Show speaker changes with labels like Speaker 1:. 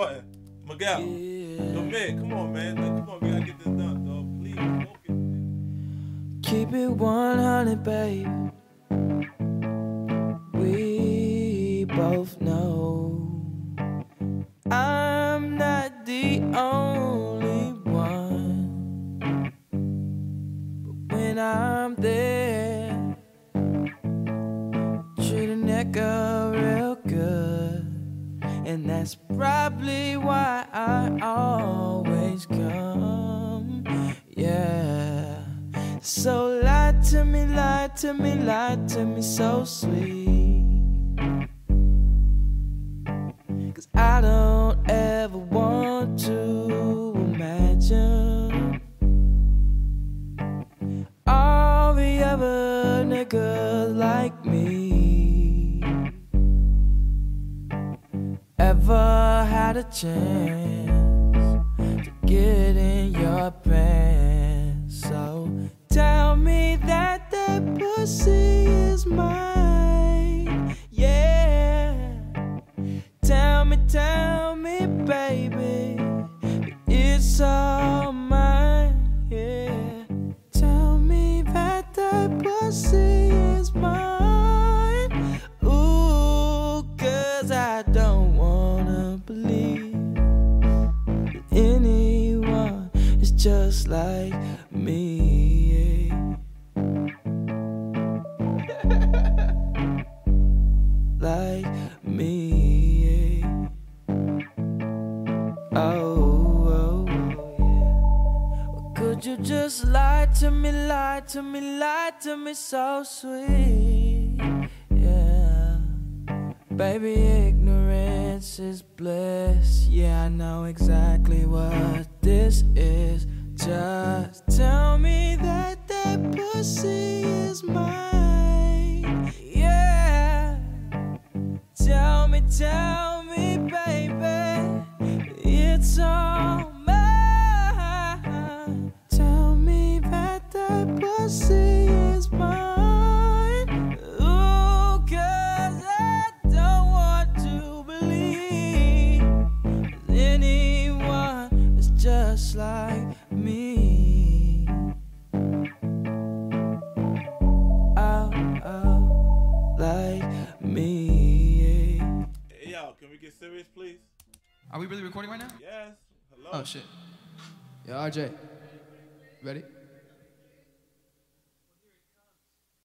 Speaker 1: button. Miguel. Yo, man, come on, man. Come on, we gotta get this done, dog. Please, focus.
Speaker 2: Keep it 100, babe. We both know I'm not the only one. But when I'm there, treat a nigga. And that's probably why I always come. Yeah. So lie to me, lie to me, lie to me so sweet. Cause I don't ever want to imagine all the other niggas like me had a chance to get in your pants. So tell me that that pussy is mine. Yeah. Tell me, tell me, baby, it's all mine. Yeah. Tell me that that pussy is mine. Just like me. like me. Oh, oh. Could you just lie to me, lie to me, lie to me so sweet? Yeah. Baby, ignorance is bliss. Yeah, I know exactly what this is. Just tell me that that pussy is mine. Yeah. Tell me, tell me, baby, it's all me. Oh, oh, like me.
Speaker 1: Hey, yo, can we get serious, please?
Speaker 3: Are we really recording right now?
Speaker 1: Yes. Hello.
Speaker 3: Oh shit. Yo, RJ. Ready?